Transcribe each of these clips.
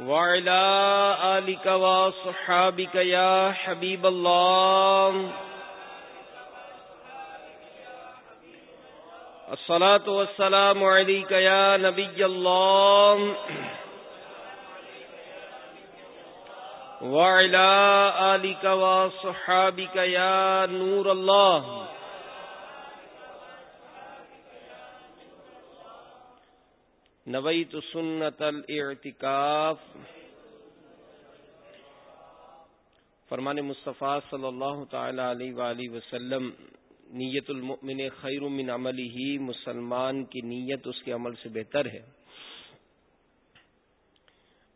وعلى آلك وصحابك يا حبيب الله. الصلاة والسلام عليك يا نبي الله. وعلى آلك وصحابك يا نور الله. نویت سنت الاعتکاف۔ فرمان مصطفیٰ صلی اللہ تعالی علیہ وآلہ وسلم، نیت المؤمن خیر من عملی ہی مسلمان کی نیت اس کے عمل سے بہتر ہے۔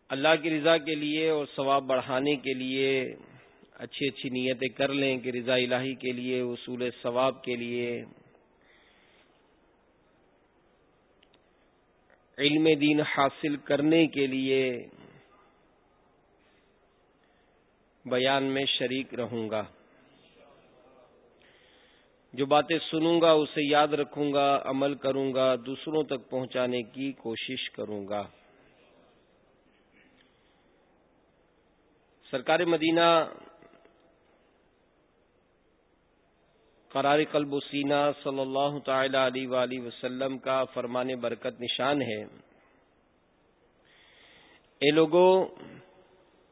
اللہ کی رضا کے لیے اور ثواب بڑھانے کے لیے اچھی اچھی نیتیں کر لیں کہ رضا الہی کے لیے، اصول ثواب کے لیے۔ علم دین حاصل کرنے کے لیے بیان میں شریک رہوں گا۔ جو باتیں سنوں گا، اسے یاد رکھوں گا، عمل کروں گا، دوسروں تک پہنچانے کی کوشش کروں گا۔ سرکار مدینہ قرار قلب سینہ صلی اللہ تعالی علیہ وآلہ وسلم کا فرمان برکت نشان ہے۔ اے لوگوں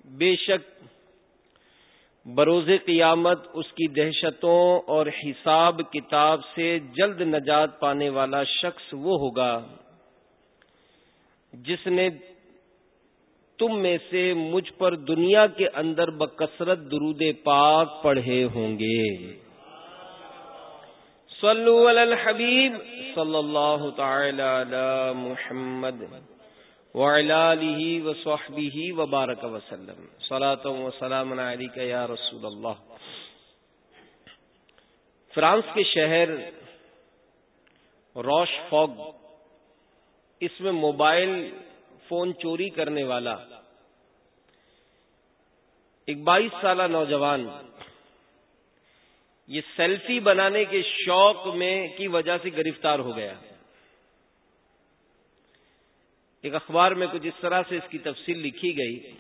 بے شک بروز قیامت اس کی دہشتوں اور حساب کتاب سے جلد نجات پانے والا شخص وہ ہوگا جس نے تم میں سے مجھ پر دنیا کے اندر بکثرت درود پاک پڑھے ہوں گے۔ صلو علی الحبیب صلی اللہ تعالی علی محمد وعلی آلہ وصحبہ وبارک وسلم. صلاة و سلام علیکہ یا رسول اللہ فرانس کے شہر روش فوگ اس میں موبائل فون چوری کرنے والا ایک بائیس سالہ نوجوان یہ سیلفی بنانے کے شوق میں کی وجہ سے گرفتار ہو گیا۔ ایک اخبار میں کچھ اس طرح سے اس کی تفصیل لکھی گئی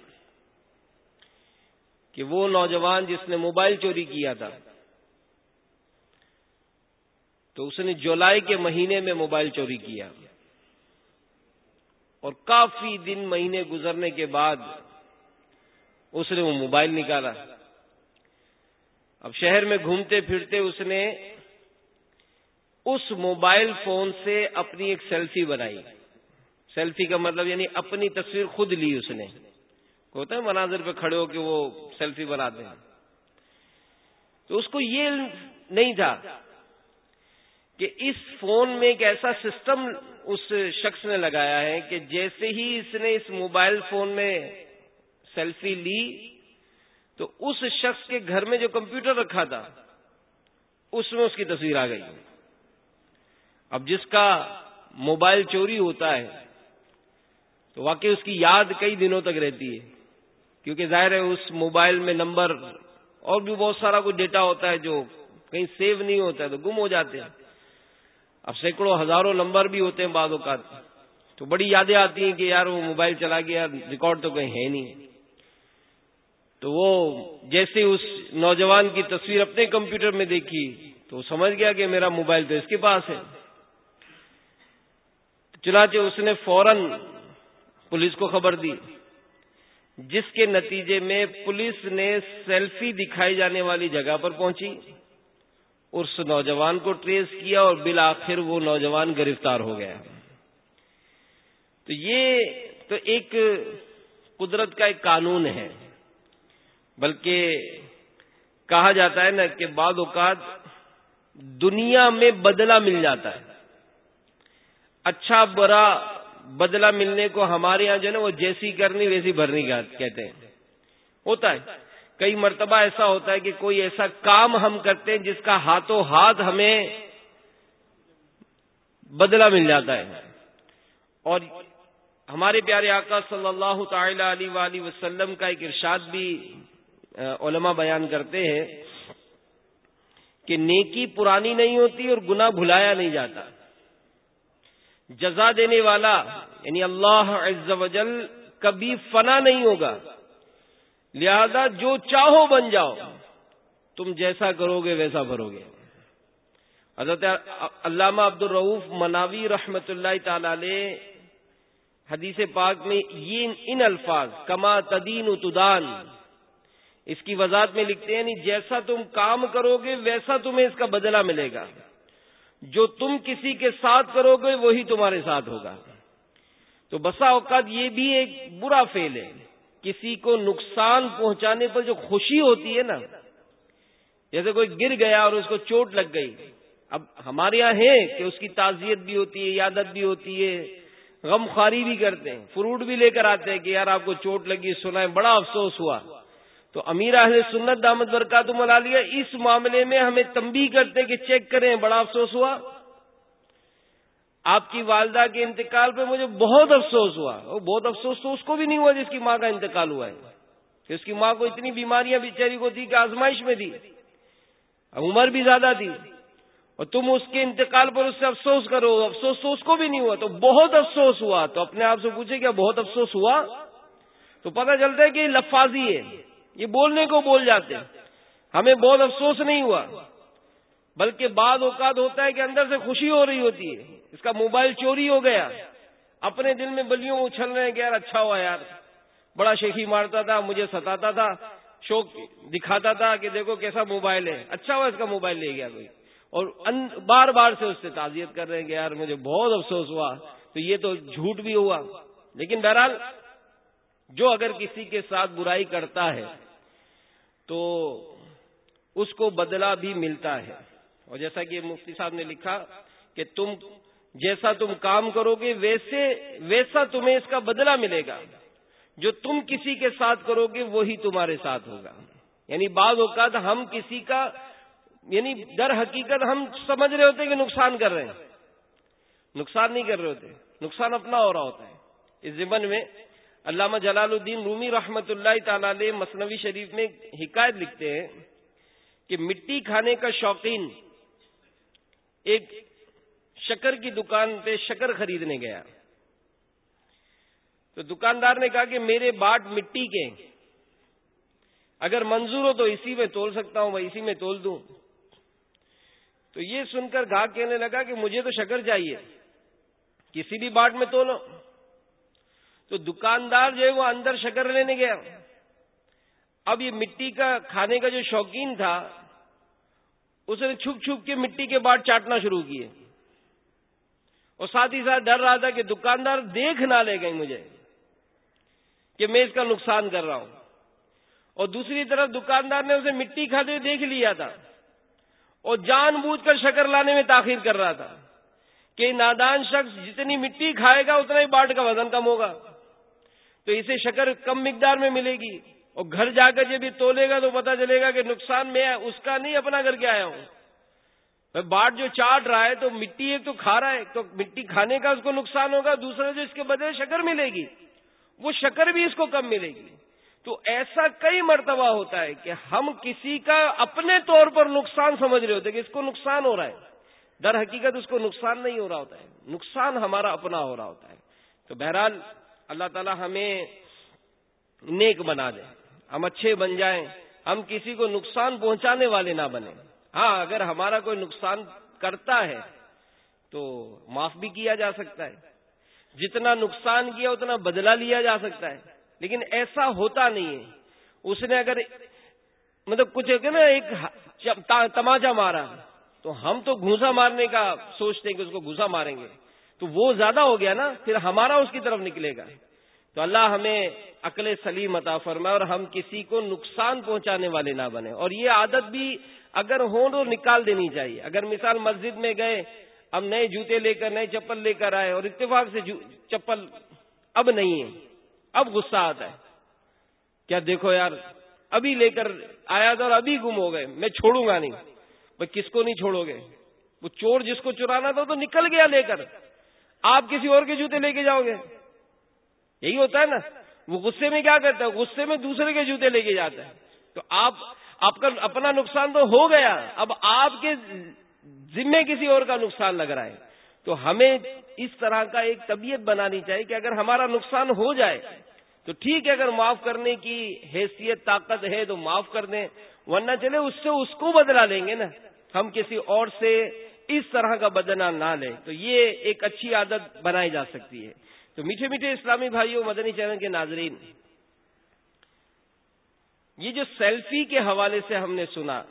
کہ وہ نوجوان جس نے موبائل چوری کیا تھا، تو اس نے جولائی کے مہینے میں موبائل چوری کیا۔ اور کافی دن مہینے گزرنے کے بعد اس نے وہ موبائل نکالا۔ اب شہر میں گھومتے پھرتے اس نے اس موبائل فون سے اپنی ایک سیلفی بنائی۔ سیلفی کا مطلب یعنی اپنی تصویر خود لی اس نے۔ ہوتا ہے مناظر پہ کھڑے ہو کے وہ سیلفی بناتے ہیں۔ تو اس کو یہ نہیں تھا کہ اس فون میں ایک ایسا سسٹم اس شخص نے لگایا ہے کہ جیسے ہی اس نے اس موبائل فون میں سیلفی لی تو اس شخص کے گھر میں جو کمپیوٹر رکھا تھا، اس میں اس کی تصویر آ گئی۔ اب جس کا موبائل چوری ہوتا ہے، تو واقعی اس کی یاد کئی دنوں تک رہتی ہے۔ کیونکہ ظاہر ہے، اس موبائل میں نمبر اور بھی بہت سارا کچھ ڈیٹا ہوتا ہے جو کہیں سیو نہیں ہوتا ہے، تو گم ہو جاتے ہیں۔ اب سینکڑوں، ہزاروں نمبر بھی ہوتے ہیں بعض اوقات۔ تو بڑی یادیں آتی ہیں کہ یار وہ موبائل چلا گیا، ریکارڈ تو کہیں ہے نہیں۔ تو وہ جیسے اس نوجوان کی تصویر اپنے کمپیوٹر میں دیکھی تو وہ سمجھ گیا کہ میرا موبائل تو اس کے پاس ہے۔ چنانچہ اس نے فوراً پولیس کو خبر دی، جس کے نتیجے میں پولیس نے سیلفی دکھائی جانے والی جگہ پر پہنچی۔ اس نوجوان کو ٹریس کیا اور بالآخر وہ نوجوان گرفتار ہو گیا۔ تو یہ تو ایک قدرت کا ایک قانون ہے۔ بلکہ کہا جاتا ہے نا کہ بعض اوقات دنیا میں بدلہ مل جاتا ہے۔ اچھا برا بدلہ ملنے کو ہمارے یہاں جو ہے نا وہ جیسی کرنی، ویسی بھرنی کہتے ہیں۔ ہوتا ہے۔ کئی مرتبہ ایسا ہوتا ہے کہ کوئی ایسا کام ہم کرتے ہیں جس کا ہاتھوں ہاتھ ہمیں بدلہ مل جاتا ہے۔ اور ہمارے پیارے آقا صلی اللہ تعالی علیہ وسلم کا ایک ارشاد بھی علماء بیان کرتے ہیں کہ نیکی پرانی نہیں ہوتی اور گنا بھلایا نہیں جاتا۔ جزا دینے والا یعنی اللہ عز و جل، کبھی فنا نہیں ہوگا۔ لہذا جو چاہو بن جاؤ، تم جیسا کرو گے ویسا بھرو گے۔ حضرت علامہ عبد الروف مناوی رحمت اللہ تعالی علیہ حدیث پاک میں یہ ان الفاظ، کما تدین تدان۔ اس کی وضاحت میں لکھتے ہیں نہیں جیسا تم کام کرو گے، ویسا تمہیں اس کا بدلہ ملے گا۔ جو تم کسی کے ساتھ کرو گے، وہی تمہارے ساتھ ہوگا۔ تو بسا اوقات یہ بھی ایک برا فیل ہے۔ کسی کو نقصان پہنچانے پر جو خوشی ہوتی ہے نا، جیسے کوئی گر گیا اور اس کو چوٹ لگ گئی۔ اب ہمارے یہاں ہے کہ اس کی تعزیت بھی ہوتی ہے، یادت بھی ہوتی ہے، غم خواری بھی کرتے ہیں۔ فروٹ بھی لے کر آتے ہیں کہ یار آپ کو چوٹ لگی سنا ہے بڑا افسوس ہوا۔ تو امیر اہل سنت دامد برکات ملا لیا اس معاملے میں ہمیں تمبی کرتے کہ چیک کریں، بڑا افسوس ہوا۔ آپ کی والدہ کے انتقال پہ مجھے بہت افسوس ہوا۔ بہت افسوس تو اس کو بھی نہیں ہوا جس کی ماں کا انتقال ہوا ہے۔ کہ اس کی ماں کو اتنی بیماریاں بیچاری کو تھی کہ آزمائش میں تھی عمر بھی زیادہ تھی۔ اور تم اس کے انتقال پر اس سے افسوس کرو۔ افسوس تو اس کو بھی نہیں ہوا، تو بہت افسوس ہوا۔ تو اپنے آپ سے پوچھے کیا بہت افسوس ہوا؟ تو پتہ چلتا ہے کہ یہ لفاظی ہے۔ یہ بولنے کو بول جاتے ہمیں بہت افسوس نہیں ہوا۔ بلکہ بعض اوقات ہوتا ہے کہ اندر سے خوشی ہو رہی ہوتی ہے۔ اس کا موبائل چوری ہو گیا۔ اپنے دل میں بلیوں اچھل رہے ہیں کہ یار اچھا ہوا یار۔ بڑا شیخی مارتا تھا، مجھے ستاتا تھا، شوق دکھاتا تھا کہ دیکھو کیسا موبائل ہے۔ اچھا ہوا اس کا موبائل لے گیا کوئی۔ اور بار بار سے اس سے تعزیت کر رہے ہیں کہ یار مجھے بہت افسوس ہوا۔ تو یہ تو جھوٹ بھی ہوا۔ لیکن بہرحال جو اگر کسی کے ساتھ برائی کرتا ہے تو اس کو بدلہ بھی ملتا ہے۔ اور جیسا کہ مفتی صاحب نے لکھا کہ تم جیسا تم کام کرو گے، ویسے، ویسا تمہیں اس کا بدلہ ملے گا۔ جو تم کسی کے ساتھ کرو گے، وہی تمہارے ساتھ ہوگا۔ یعنی بعض اوقات ہم کسی کا یعنی در حقیقت ہم سمجھ رہے ہوتے کہ نقصان کر رہے ہیں۔ نقصان نہیں کر رہے ہوتے، نقصان اپنا ہو رہا ہوتا ہے۔ اس زمن میں علامہ جلال الدین رومی رحمت اللہ تعالی مصنوی شریف میں حکایت لکھتے ہیں کہ مٹی کھانے کا شوقین ایک شکر کی دکان پہ شکر خریدنے گیا۔ تو دکاندار نے کہا کہ میرے باٹ مٹی کے اگر منظور ہو تو اسی میں تول سکتا ہوں، میں اسی میں تول دوں۔ تو یہ سن کر گاہک کہنے لگا کہ مجھے تو شکر چاہیے، کسی بھی باٹ میں تولو۔ تو دکاندار جو ہے وہ اندر شکر لینے گیا۔ اب یہ مٹی کا کھانے کا جو شوقین تھا، اس نے چھپ چھپ کے مٹی کے باٹ چاٹنا شروع کیے۔ اور ساتھ ہی ساتھ ڈر رہا تھا کہ دکاندار دیکھ نہ لے گئے مجھے کہ میں اس کا نقصان کر رہا ہوں۔ اور دوسری طرف دکاندار نے اسے مٹی کھاتے ہوئے دیکھ لیا تھا۔ اور جان بوجھ کر شکر لانے میں تاخیر کر رہا تھا کہ نادان شخص جتنی مٹی کھائے گا، اتنا ہی باٹ کا وزن کم ہوگا۔ تو اسے شکر کم مقدار میں ملے گی اور گھر جا کر جب یہ تولے گا تو پتا چلے گا کہ نقصان میں اس کا نہیں اپنا کر کے آیا ہوں۔ باٹ جو چاٹ رہا ہے، تو مٹی ایک تو کھا رہا ہے، تو مٹی کھانے کا اس کو نقصان ہوگا دوسرا جو اس کے بدلے شکر ملے گی، وہ شکر بھی اس کو کم ملے گی۔ تو ایسا کئی مرتبہ ہوتا ہے کہ ہم کسی کا اپنے طور پر نقصان سمجھ رہے ہوتے کہ اس کو نقصان ہو رہا ہے۔ در حقیقت اس کو نقصان نہیں ہو رہا ہوتا ہے۔ نقصان ہمارا اپنا ہو رہا ہوتا ہے۔ تو بہرحال اللہ تعالی ہمیں نیک بنا دے۔ ہم اچھے بن جائیں۔ ہم کسی کو نقصان پہنچانے والے نہ بنے ہاں اگر ہمارا کوئی نقصان کرتا ہے تو معاف بھی کیا جا سکتا ہے۔ جتنا نقصان کیا، اتنا بدلہ لیا جا سکتا ہے۔ لیکن ایسا ہوتا نہیں ہے۔ اس نے اگر مطلب کچھ نا، ایک تماچا مارا، تو ہم تو گھوسا مارنے کا سوچتے ہیں کہ اس کو گھوسا ماریں گے۔ تو وہ زیادہ ہو گیا نا، پھر ہمارا اس کی طرف نکلے گا۔ تو اللہ ہمیں عقل سلیم عطا فرمائے اور ہم کسی کو نقصان پہنچانے والے نہ بنے اور یہ عادت بھی اگر ہو تو نکال دینی چاہیے۔ اگر مثال مسجد میں گئے اب نئے جوتے لے کر، نئے چپل لے کر آئے اور اتفاق سے چپل اب نہیں ہے، اب غصہ آتا ہے۔ کیا دیکھو یار، ابھی لے کر آیا تھا اور ابھی گم ہو گئے، میں چھوڑوں گا نہیں۔ بھائی کس کو نہیں چھوڑو گے؟ وہ چور جس کو چرانا تھا تو نکل گیا لے کر۔ آپ کسی اور کے جوتے لے کے جاؤ گے؟ یہی ہوتا ہے نا۔ وہ غصے میں کیا کرتا ہے؟ غصے میں دوسرے کے جوتے لے کے جاتا ہے۔ تو آپ آپ کا اپنا نقصان تو ہو گیا۔ اب آپ کے ذمے کسی اور کا نقصان لگ رہا ہے۔ تو ہمیں اس طرح کا ایک طبیعت بنانی چاہیے کہ اگر ہمارا نقصان ہو جائے، تو ٹھیک ہے، اگر معاف کرنے کی حیثیت، طاقت ہے تو معاف کر دیں۔ ورنہ چلے، اس سے اس کو بدلا لیں گے نا۔ ہم کسی اور سے اس طرح کا بدلا نہ لیں، تو یہ ایک اچھی عادت بنائی جا سکتی ہے۔ تو میٹھے میٹھے اسلامی بھائیوں، مدنی چینل کے ناظرین، یہ جو سیلفی کے حوالے سے ہم نے سنا،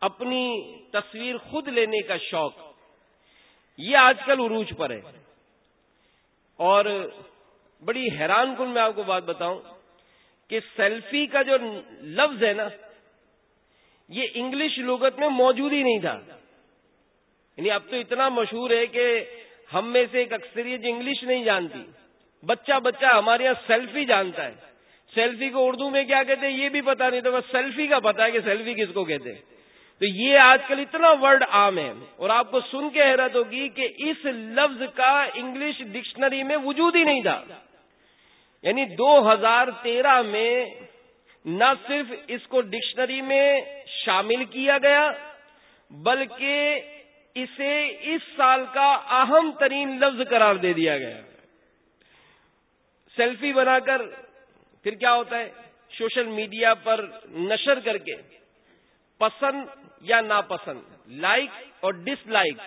اپنی تصویر خود لینے کا شوق، یہ آج کل عروج پر ہے۔ اور بڑی حیران کن میں آپ کو بات بتاؤں کہ سیلفی کا جو لفظ ہے نا، یہ انگلش لغت میں موجود ہی نہیں تھا۔ یعنی اب تو اتنا مشہور ہے کہ ہم میں سے ایک اکثریت انگلش نہیں جانتی۔ بچہ بچہ ہمارے یہاں سیلفی جانتا ہے۔ سیلفی کو اردو میں کیا کہتے ہیں؟ یہ بھی پتا نہیں تو بس سیلفی کا پتا ہے کہ سیلفی کس کو کہتے ہیں۔ تو یہ آج کل اتنا ورڈ عام ہے اور آپ کو سن کے حیرت ہوگی کہ اس لفظ کا انگلش ڈکشنری میں وجود ہی نہیں تھا۔ یعنی دو ہزار تیرہ میں نہ صرف اس کو ڈکشنری میں شامل کیا گیا، بلکہ اسے اس سال کا اہم ترین لفظ قرار دے دیا گیا۔ سیلفی بنا کر پھر کیا ہوتا ہے؟ سوشل میڈیا پر نشر کر کے پسند یا ناپسند، لائک اور ڈس لائک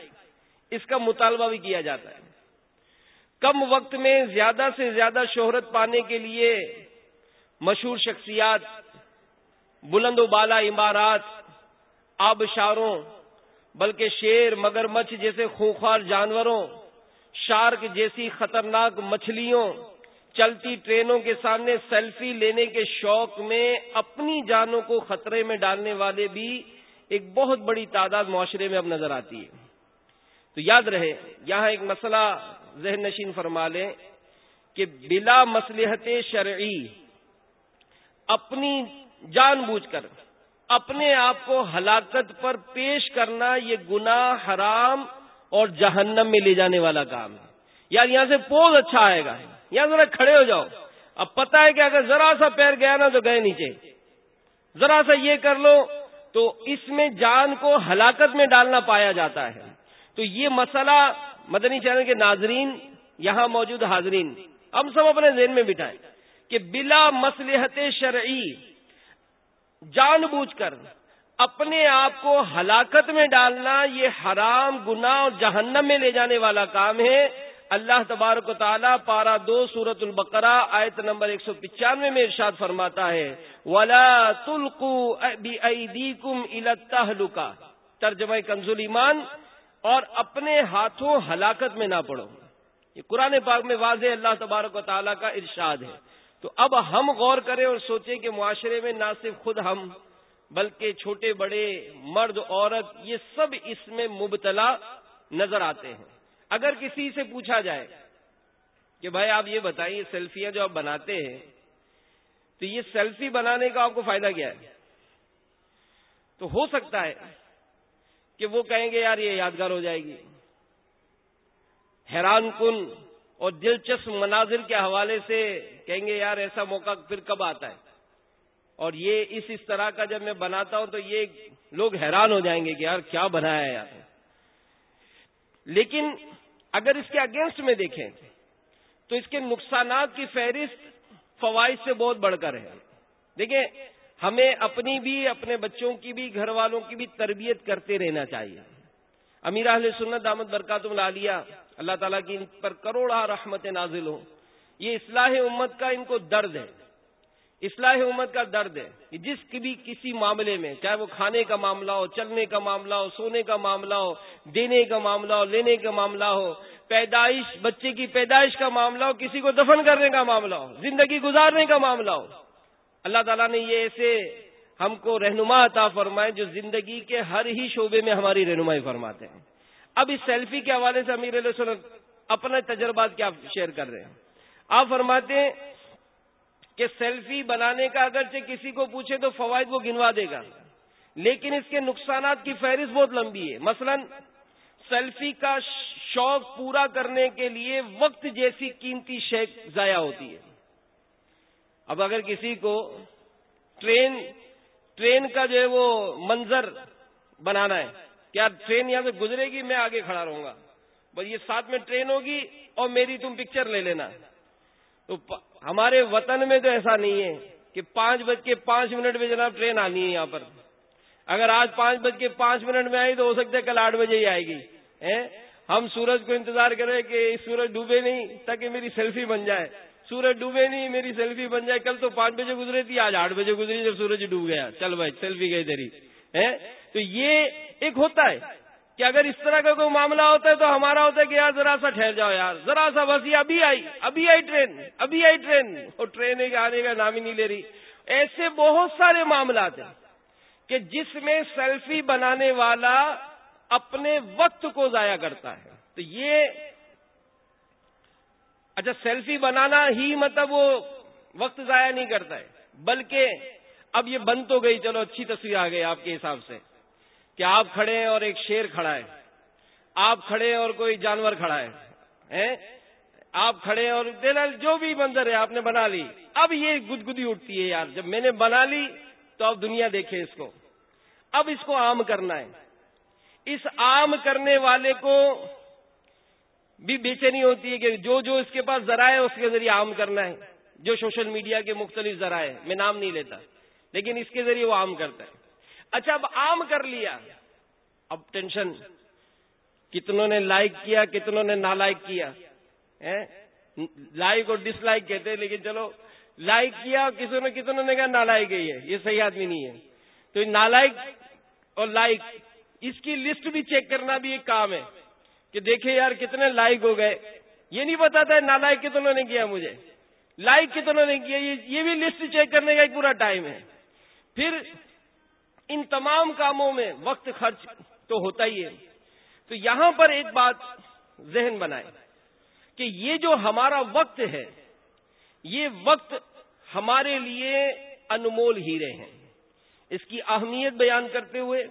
اس کا مطالبہ بھی کیا جاتا ہے۔ کم وقت میں زیادہ سے زیادہ شہرت پانے کے لیے مشہور شخصیات، بلند و بالا عمارات، آبشاروں بلکہ شیر مگر مچھ جیسے خوخار جانوروں، شارک جیسی خطرناک مچھلیوں، چلتی ٹرینوں کے سامنے سیلفی لینے کے شوق میں اپنی جانوں کو خطرے میں ڈالنے والے بھی ایک بہت بڑی تعداد معاشرے میں اب نظر آتی ہے۔ تو یاد رہے، یہاں ایک مسئلہ ذہن نشین فرما لیں کہ بلا مسلحت شرعی اپنی جان بوجھ کر اپنے آپ کو ہلاکت پر پیش کرنا یہ گناہ حرام اور جہنم میں لے جانے والا کام ہے۔ یار یہاں سے پوز اچھا آئے گا۔ یہاں ذرا کھڑے ہو جاؤ۔ اب پتا ہے کہ اگر ذرا سا پیر گیا نا تو گئے نیچے۔ ذرا سا یہ کر لو تو اس میں جان کو ہلاکت میں ڈالنا پایا جاتا ہے۔ تو یہ مسئلہ مدنی چینل کے ناظرین، یہاں موجود حاضرین، ہم سب اپنے ذہن میں بٹھائیں کہ بلا مسلحت شرعی جان بوجھ کر اپنے آپ کو ہلاکت میں ڈالنا یہ حرام گنا اور جہنم میں لے جانے والا کام ہے۔ اللہ تبارک و تعالیٰ پارا دو سورت البقرہ آیت نمبر ایک سو پچانوے میں ارشاد فرماتا ہے۔ ولا تلقو کم التہلکا ترجمہ کنزول ایمان اور اپنے ہاتھوں ہلاکت میں نہ پڑو۔ یہ قرآن پاک میں واضح اللہ تبارک و تعالیٰ کا ارشاد ہے۔ تو اب ہم غور کریں اور سوچیں کہ معاشرے میں نہ صرف خود ہم، بلکہ چھوٹے بڑے، مرد، عورت، یہ سب اس میں مبتلا نظر آتے ہیں۔ اگر کسی سے پوچھا جائے کہ بھائی آپ یہ بتائیے سیلفیاں جو آپ بناتے ہیں، تو یہ سیلفی بنانے کا آپ کو فائدہ کیا ہے؟ تو ہو سکتا ہے کہ وہ کہیں گے، یار یہ یادگار ہو جائے گی۔ حیران کن اور دلچسپ مناظر کے حوالے سے کہیں گے، یار ایسا موقع پھر کب آتا ہے؟ اور یہ اس اس طرح کا جب میں بناتا ہوں تو یہ لوگ حیران ہو جائیں گے کہ یار کیا بنایا ہے یار۔ لیکن اگر اس کے اگینسٹ میں دیکھیں تو اس کے نقصانات کی فہرست فوائد سے بہت بڑھ کر ہے۔ دیکھیں، ہمیں اپنی بھی، اپنے بچوں کی بھی، گھر والوں کی بھی تربیت کرتے رہنا چاہیے۔ امیر اہل سنت دامد برکات العالیہ اللہ تعالیٰ کی ان پر کروڑا رحمت نازل ہوں۔ یہ اصلاح امت کا ان کو درد ہے۔ اصلاح امت کا درد ہے جس کی بھی کسی معاملے میں، چاہے وہ کھانے کا معاملہ ہو، چلنے کا معاملہ ہو، سونے کا معاملہ ہو، دینے کا معاملہ ہو، لینے کا معاملہ ہو، پیدائش، بچے کی پیدائش کا معاملہ ہو، کسی کو دفن کرنے کا معاملہ ہو، زندگی گزارنے کا معاملہ ہو۔ اللہ تعالیٰ نے یہ ایسے ہم کو رہنما عطا فرمائے جو زندگی کے ہر ہی شعبے میں ہماری رہنمائی فرماتے ہیں۔ اب اس سیلفی کے حوالے سے امیر علیہ وسلم اپنے تجربات کیا شیئر کر رہے ہیں؟ آپ فرماتے ہیں کہ سیلفی بنانے کا اگرچہ کسی کو پوچھے تو فوائد وہ گنوا دے گا، لیکن اس کے نقصانات کی فہرست بہت لمبی ہے۔ مثلا، سیلفی کا شوق پورا کرنے کے لیے وقت جیسی قیمتی شیک ضائع ہوتی ہے۔ اب اگر کسی کو ٹرین ٹرین کا جو ہے وہ منظر بنانا ہے کیا ٹرین یہاں سے گزرے گی؟ میں آگے کھڑا رہوں گا۔ بس یہ ساتھ میں ٹرین ہوگی اور میری تم پکچر لے لینا۔ تو ہمارے وطن میں تو ایسا نہیں ہے کہ پانچ بج کے پانچ منٹ میں جناب ٹرین آنی ہے یہاں پر۔ اگر آج پانچ بج کے پانچ منٹ میں آئی تو ہو سکتا ہے کل آٹھ بجے ہی آئے گی۔ ہم سورج کو انتظار کریں کہ سورج ڈوبے نہیں تاکہ میری سیلفی بن جائے۔ سورج ڈوبے نہیں، میری سیلفی بن جائے۔ کل تو پانچ بجے گزرے تھی، آج آٹھ بجے گزری جب سورج ڈوب گیا۔ چل بھائی، سیلفی گئی تیری۔ تو یہ ایک ہوتا ہے کہ اگر اس طرح کا کوئی معاملہ ہوتا ہے تو ہمارا ہوتا ہے کہ یار ذرا سا ٹھہر جاؤ یار، ذرا سا بس یہ ابھی آئی ابھی آئی ٹرین، ابھی آئی ٹرین، اور ٹرین ایک آنے کا نام ہی نہیں لے رہی۔ ایسے بہت سارے معاملات ہیں کہ جس میں سیلفی بنانے والا اپنے وقت کو ضائع کرتا ہے۔ تو یہ اچھا سیلفی بنانا ہی مطلب وہ وقت ضائع نہیں کرتا ہے، بلکہ اب یہ بند تو گئی، چلو اچھی تصویر آ گئی آپ کے حساب سے کہ آپ کھڑے ہیں اور ایک شیر کھڑا ہے، آپ کھڑے اور کوئی جانور کھڑا ہے آپ کھڑے اور جو بھی منظر ہے آپ نے بنا لی۔ اب یہ گدگدی اٹھتی ہے یار، جب میں نے بنا لی تو اب دنیا دیکھے اس کو۔ اب اس کو عام کرنا ہے۔ اس عام کرنے والے کو بھی بےچینی ہوتی ہے کہ جو جو اس کے پاس ذرائع ہے اس کے ذریعے عام کرنا ہے۔ جو سوشل میڈیا کے مختلف ذرائع میں نام نہیں لیتا۔ لیکن اس کے ذریعے وہ عام کرتا ہے۔ اچھا اب عام کر لیا۔ اب ٹینشن۔ کتنوں نے لائک کیا، کتنوں نے نہ لائک کیا لائک اور ڈس لائک کہتے ہیں، لیکن چلو، لائک کیا کسی نے کتنوں نے کہا نہ لائک گئی ہے یہ؟ صحیح آدمی نہیں ہے۔ تو نہ لائک اور لائک، اس کی لسٹ بھی چیک کرنا بھی ایک کام ہے۔ کہ دیکھیں یار، کتنے لائک ہو گئے۔ یہ نہیں بتاتا ہے نہ لائک کتنوں نے کیا مجھے۔ لائک کتنوں نے کیا؟ یہ بھی لسٹ چیک کرنے کا ایک پورا ٹائم ہے۔ پھر ان تمام کاموں میں وقت خرچ تو ہوتا ہی ہے۔ تو یہاں پر ایک بات ذہن بنائے کہ یہ جو ہمارا وقت ہے، یہ وقت ہمارے لیے انمول ہیرے ہیں۔ اس کی اہمیت بیان کرتے ہوئے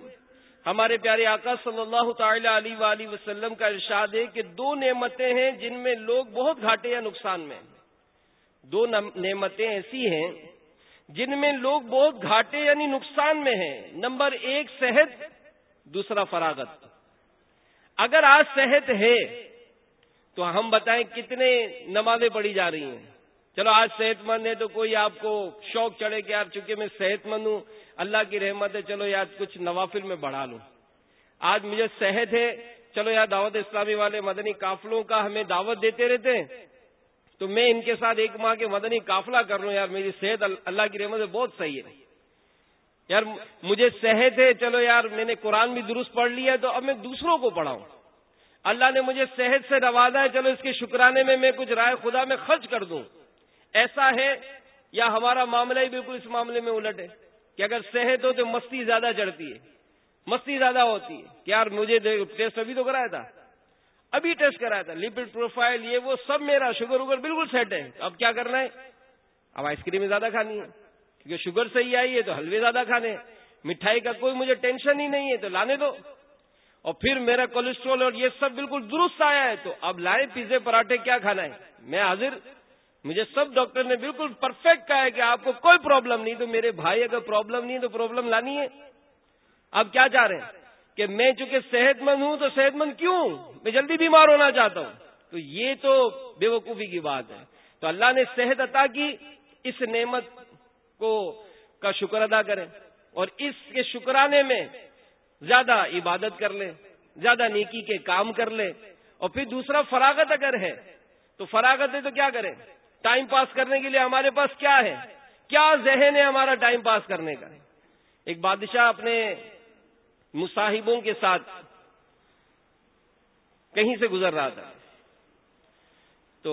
ہمارے پیارے آقا صلی اللہ تعالی علی وآلہ وسلم کا ارشاد ہے کہ دو نعمتیں ہیں جن میں لوگ بہت گھاٹے یا نقصان میں دو نعمتیں ایسی ہیں جن میں لوگ بہت گھاٹے یعنی نقصان میں ہیں۔ نمبر ایک، صحت۔ دوسرا، فراغت۔ اگر آج صحت ہے، تو ہم بتائیں کتنے نمازیں پڑھی جا رہی ہیں۔ چلو، آج صحت مند ہے تو کوئی آپ کو شوق چڑھے کہ آپ چونکہ میں صحت مند ہوں، اللہ کی رحمت ہے، چلو یار کچھ نوافل میں بڑھا لوں۔ آج مجھے صحت ہے، چلو یار دعوت اسلامی والے مدنی قافلوں کا ہمیں دعوت دیتے رہتے ہیں۔ تو میں ان کے ساتھ ایک ماہ کے مدنی قافلہ کر رہا ہوں یار، میری صحت اللہ کی رحمت سے بہت صحیح ہے۔ یار مجھے صحت ہے، چلو یار، میں نے قرآن بھی درست پڑھ لیا تو اب میں دوسروں کو پڑھاؤں۔ اللہ نے مجھے صحت سے نوازا ہے، چلو اس کے شکرانے میں میں کچھ رائے خدا میں خرچ کر دوں۔ ایسا ہے، یا ہمارا معاملہ ہی بالکل اس معاملے میں الٹ ہے کہ اگر صحت ہو تو مستی زیادہ چڑھتی ہے، مستی زیادہ ہوتی ہے۔ کہ یار، مجھے ٹیسٹ ابھی تو کرایا تھا۔ ابھی ٹیسٹ کرایا تھا لپڈ پروفائل یہ وہ سب میرا شوگر وگر بالکل سیٹ ہے۔ اب کیا کرنا ہے؟ اب آئس کریم زیادہ کھانی ہے۔ کیونکہ شوگر صحیح آئی ہے تو حلوے زیادہ کھانے مٹھائی کا کوئی مجھے ٹینشن ہی نہیں ہے تو لانے دو۔ اور پھر میرا کولیسٹرول اور یہ سب بالکل درست آیا ہے تو اب لائے پیزے پراٹھے کیا کھانا ہے؟ میں حاضر۔ مجھے سب ڈاکٹر نے بالکل پرفیکٹ کہا ہے کہ آپ کو کوئی پرابلم نہیں، تو میرے بھائی اگر پرابلم نہیں تو پرابلم لانی ہے۔ اب کیا چاہ رہے ہیں؟ کہ میں چونکہ صحت مند ہوں تو صحت مند کیوں؟ میں جلدی بیمار ہونا چاہتا ہوں۔ تو یہ تو بے وقوفی کی بات ہے۔ تو اللہ نے صحت عطا کی، اس نعمت کو کا شکر ادا کریں اور اس کے شکرانے میں زیادہ عبادت کر لیں، زیادہ نیکی کے کام کر لیں۔ اور پھر دوسرا، فراغت اگر ہے، تو فراغت ہے تو کیا کریں؟ ٹائم پاس کرنے کے لیے ہمارے پاس کیا ہے؟ کیا ذہن ہے ہمارا ٹائم پاس کرنے کا؟ ایک بادشاہ اپنے مصاحبوں کے ساتھ کہیں سے گزر رہا تھا۔ تو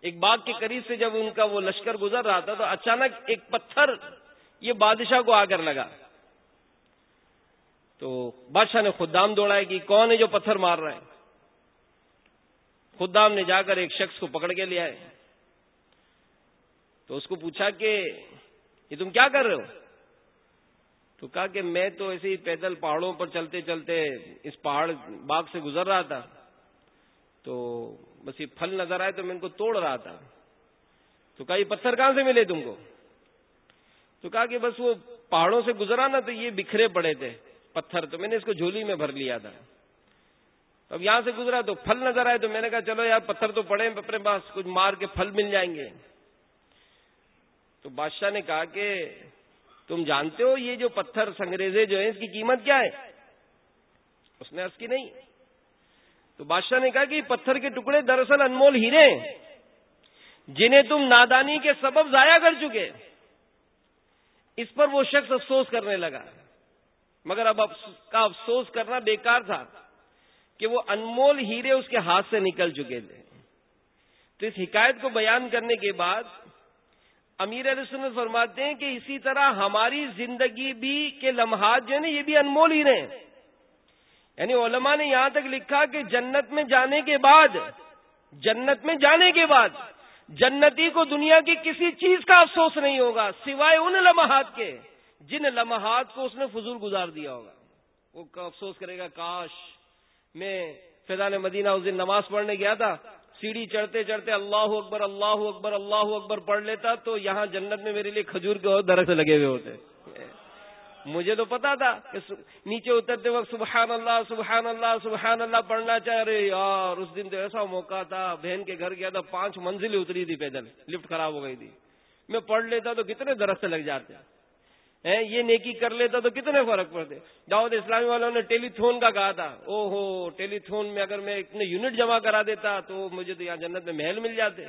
ایک باغ کے قریب سے جب ان کا وہ لشکر گزر رہا تھا تو اچانک ایک پتھر یہ بادشاہ کو آ کر لگا۔ تو بادشاہ نے خدام دوڑا کہ کون ہے جو پتھر مار رہا ہے؟ خدام نے جا کر ایک شخص کو پکڑ کے لیا ہے تو اس کو پوچھا کہ یہ تم کیا کر رہے ہو؟ تو کہا کہ میں تو ایسے ہی پیدل پہاڑوں پر چلتے چلتے اس پہاڑ باغ سے گزر رہا تھا۔ تو بس یہ پھل نظر آئے تو میں ان کو توڑ رہا تھا۔ تو کہا یہ پتھر کہاں سے ملے تم کو؟ تو کہا کہ بس وہ پہاڑوں سے گزرا نا تو یہ بکھرے پڑے تھے پتھر، تو میں نے اس کو جھولی میں بھر لیا تھا۔ اب یہاں سے گزرا تو پھل نظر آئے تو میں نے کہا چلو یار پتھر تو پڑے اپنے پاس کچھ مار کے پھل مل جائیں گے۔ تو بادشاہ نے کہا کہ تم جانتے ہو یہ جو پتھر سنگریزے جو ہیں، اس کی قیمت کیا ہے؟ اس نے اس کی نہیں۔ تو بادشاہ نے کہا کہ پتھر کے ٹکڑے دراصل انمول ہیرے جنہیں تم نادانی کے سبب ضائع کر چکے۔ اس پر وہ شخص افسوس کرنے لگا۔ مگر اب کا افسوس کرنا بیکار تھا کہ وہ انمول ہیرے اس کے ہاتھ سے نکل چکے تھے۔ تو اس حکایت کو بیان کرنے کے بعد امیر علیہ سنت فرماتے ہیں کہ اسی طرح ہماری زندگی بھی کے لمحات جو ہے نا، یہ بھی انمول ہیرے ہیں۔ یعنی علماء نے یہاں تک لکھا کہ جنت میں جانے کے بعد، جنت میں جانے کے بعد جنتی کو دنیا کی کسی چیز کا افسوس نہیں ہوگا، سوائے ان لمحات کے جن لمحات کو اس نے فضول گزار دیا ہوگا۔ وہ افسوس کرے گا، کاش میں فیضان مدینہ اس دن نماز پڑھنے گیا تھا۔ سیڑھی چڑھتے چڑھتے اللہ اکبر اللہ اکبر اللہ اکبر پڑھ لیتا تو یہاں جنت میں میرے لیے کھجور کے اور درخت لگے ہوئے ہوتے۔ مجھے تو پتا تھا کہ نیچے اترتے وقت سبحان اللہ سبحان اللہ سبحان اللہ پڑھنا چاہ رہے۔ یار، اس دن تو ایسا موقع تھا، بہن کے گھر گیا تھا، پانچ منزلیں اتری تھی پیدل، لفٹ خراب ہو گئی تھی۔ میں پڑھ لیتا تو کتنے درخت لگ جاتے۔ یہ نیکی کر لیتا تو کتنے فرق پڑتے؟ دعوت اسلامی والوں نے ٹیلی تھون کا کہا تھا او ہو ٹیلی تھون میں اگر میں اتنے یونٹ جمع کرا دیتا تو مجھے تو یہاں جنت میں محل مل جاتے۔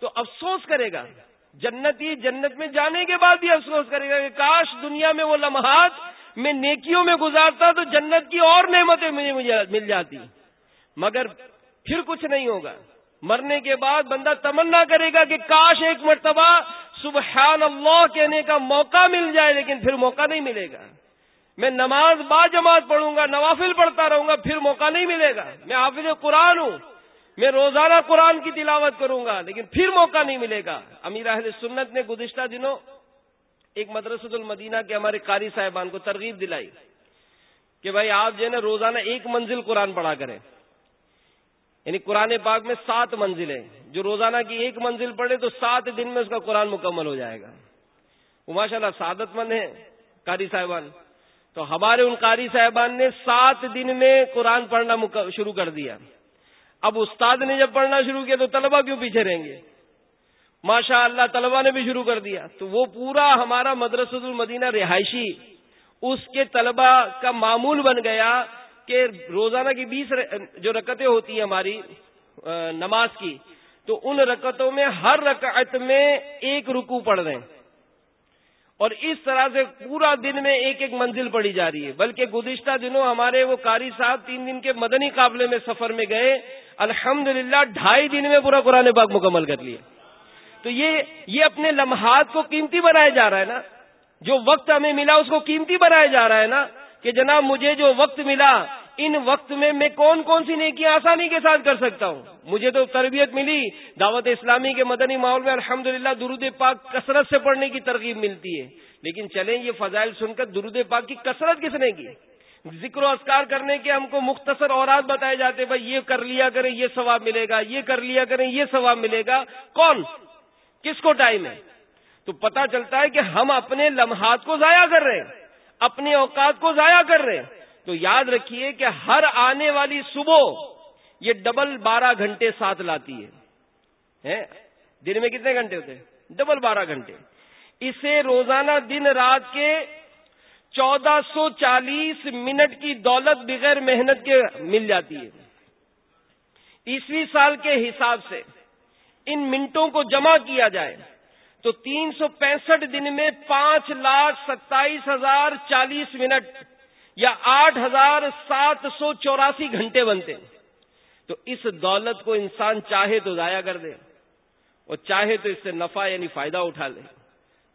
تو افسوس کرے گا جنتی جنت میں جانے کے بعد بھی افسوس کرے گا کہ کاش دنیا میں وہ لمحات میں نیکیوں میں گزارتا تو جنت کی اور نعمتیں مجھے مل جاتی۔ مگر پھر کچھ نہیں ہوگا۔ مرنے کے بعد بندہ تمنا کرے گا کہ کاش ایک مرتبہ سبحان اللہ کہنے کا موقع مل جائے لیکن پھر موقع نہیں ملے گا۔ میں نماز با جماعت پڑھوں گا، نوافل پڑھتا رہوں گا، پھر موقع نہیں ملے گا۔ میں حافظ قرآن ہوں، میں روزانہ قرآن کی تلاوت کروں گا، لیکن پھر موقع نہیں ملے گا۔ امیر اہل سنت نے گزشتہ دنوں ایک مدرسۃ المدینہ کے ہمارے قاری صاحبان کو ترغیب دلائی کہ بھائی آپ جو ہے نا روزانہ ایک منزل قرآن پڑھا کریں۔ یعنی قرآن پاک میں سات منزلیں جو روزانہ کی ایک منزل پڑھے تو سات دن میں اس کا قرآن مکمل ہو جائے گا۔ وہ ماشاء اللہ سعادت مند ہے قاری صاحبان۔ تو ہمارے ان قاری صاحبان نے سات دن میں قرآن پڑھنا شروع کر دیا۔ اب استاد نے جب پڑھنا شروع کیا تو طلبا کیوں پیچھے رہیں گے؟ ماشاء اللہ طلبا نے بھی شروع کر دیا۔ تو وہ پورا ہمارا مدرسۃ المدینہ رہائشی اس کے طلبا کا معمول بن گیا۔ کہ روزانہ کی بیس جو رکتیں ہوتی ہیں ہماری نماز کی، تو ان رکتوں میں ہر رکعت میں ایک رکو پڑھ رہے ہیں اور اس طرح سے پورا دن میں ایک ایک منزل پڑی جا رہی ہے۔ بلکہ گزشتہ دنوں ہمارے وہ قاری صاحب تین دن کے مدنی قابلے میں سفر میں گئے۔ الحمد ڈھائی دن میں پورا قرآن پاک مکمل کر لیا تو یہ یہ اپنے لمحات کو قیمتی بنایا جا رہا ہے نا۔ جو وقت ہمیں ملا اس کو قیمتی بنایا جا رہا ہے نا کہ جناب مجھے جو وقت ملا ان وقت میں میں کون کون سی نیکیاں آسانی کے ساتھ کر سکتا ہوں؟ مجھے تو تربیت ملی۔ دعوت اسلامی کے مدنی ماحول میں الحمدللہ درود پاک کثرت سے پڑھنے کی ترغیب ملتی ہے۔ لیکن چلیں، یہ فضائل سن کر درود پاک کی کثرت کس نے کی؟ ذکر و اسکار کرنے کے ہم کو مختصر اورات بتائے جاتے بھائی یہ کر لیا کریں، یہ ثواب ملے گا، یہ کر لیا کریں، یہ ثواب ملے گا۔ کون؟ کس کو ٹائم ہے؟ تو پتا چلتا ہے کہ ہم اپنے لمحات کو ضائع کر رہے ہیں، اپنے اوقات کو ضائع کر رہے ہیں۔ تو یاد رکھیے کہ ہر آنے والی صبح یہ ڈبل بارہ گھنٹے ساتھ لاتی ہے۔ دن میں کتنے گھنٹے ہوتے ڈبل بارہ گھنٹے۔ اسے روزانہ دن رات کے چودہ سو چالیس منٹ کی دولت بغیر محنت کے مل جاتی ہے۔ عیسوی سال کے حساب سے ان منٹوں کو جمع کیا جائے تو تین سو پینسٹھ دن میں پانچ لاکھ ستائیس ہزار چالیس منٹ یا آٹھ ہزار سات سو چوراسی گھنٹے بنتے تو اس دولت کو انسان چاہے تو ضائع کر دے اور چاہے تو اس سے نفع یعنی فائدہ اٹھا لے۔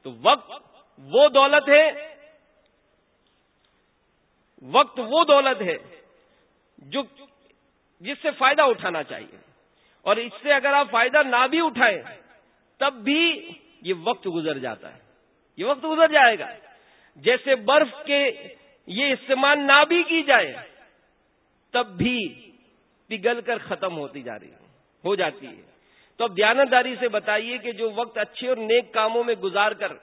تو وقت وہ دولت ہے، وقت وہ دولت ہے جو جس سے فائدہ اٹھانا چاہیے۔ اور اس سے اگر آپ فائدہ نہ بھی اٹھائیں، تب بھی یہ وقت گزر جاتا ہے۔ یہ وقت گزر جائے گا۔ جیسے برف کے یہ استعمال نہ بھی کی جائے، تب بھی پگل کر ختم ہوتی جا رہی ہو جاتی ہے۔ تو اب دیانتداری سے بتائیے کہ جو وقت اچھے اور نیک کاموں میں گزار کر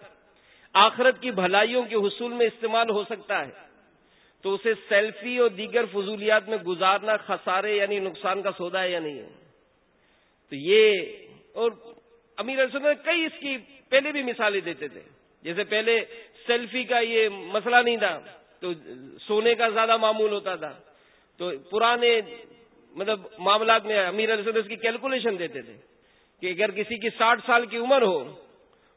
آخرت کی بھلائیوں کے حصول میں استعمال ہو سکتا ہے، تو اسے سیلفی اور دیگر فضولیات میں گزارنا خسارے یعنی نقصان کا سودا ہے یا نہیں ہے؟ تو یہ اور امیر رسول نے کئی اس کی پہلے بھی مثالیں دیتے تھے، جیسے پہلے سیلفی کا یہ مسئلہ نہیں تھا۔ تو سونے کا زیادہ معمول ہوتا تھا۔ تو پرانے مطلب معاملات میں امیر رسول اس کی کیلکولیشن دیتے تھے کہ اگر کسی کی ساٹھ سال کی عمر ہو،